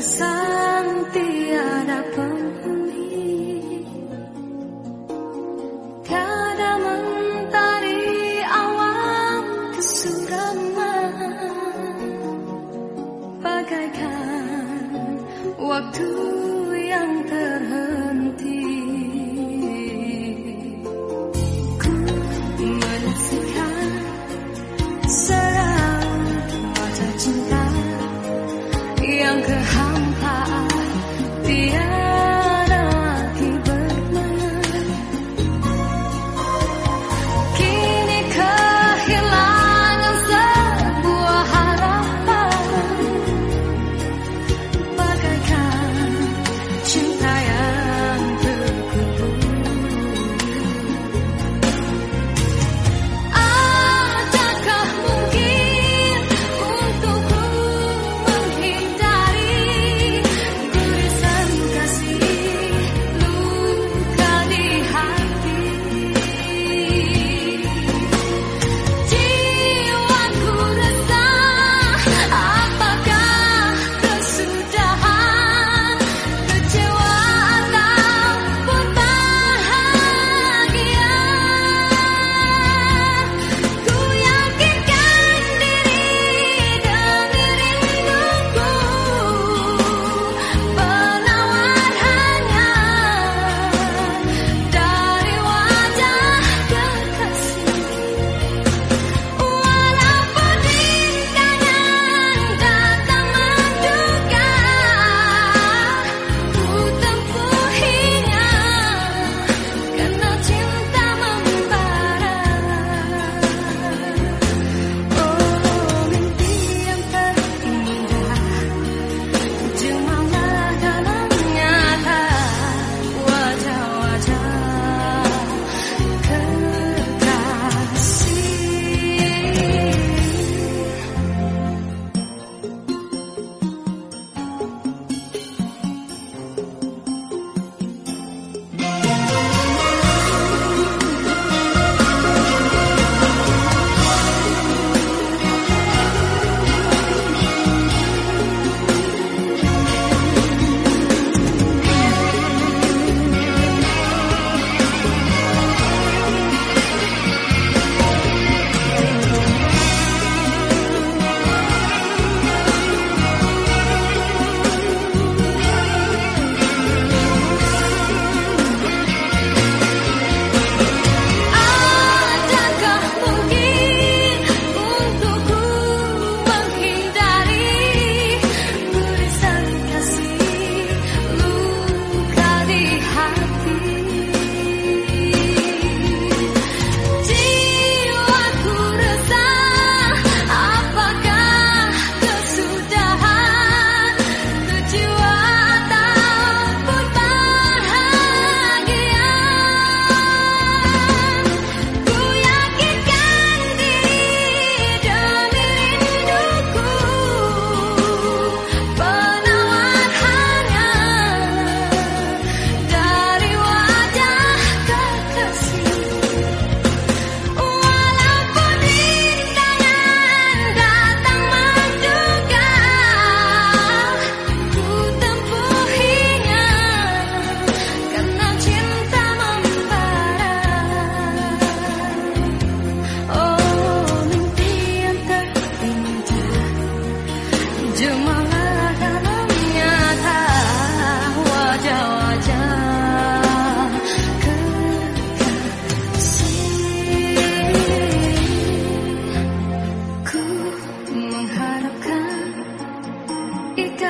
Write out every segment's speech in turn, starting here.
Santi ada penghuni. Kada mentari awan kesuraman Bagaikan waktu yang terhenti.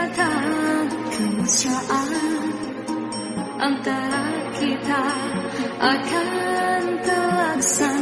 datang kemesraan antara kita akan terlaksana.